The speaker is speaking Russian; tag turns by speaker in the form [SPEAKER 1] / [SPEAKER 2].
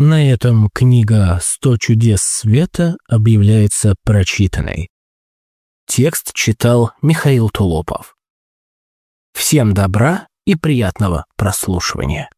[SPEAKER 1] На этом книга «Сто чудес света» объявляется прочитанной. Текст читал Михаил Тулопов. Всем добра и приятного прослушивания.